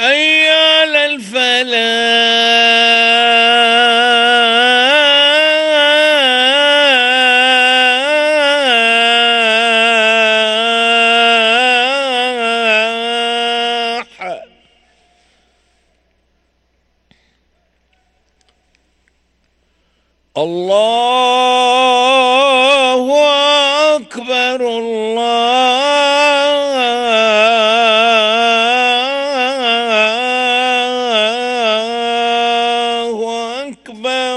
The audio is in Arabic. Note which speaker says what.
Speaker 1: حي على الفلاح. الله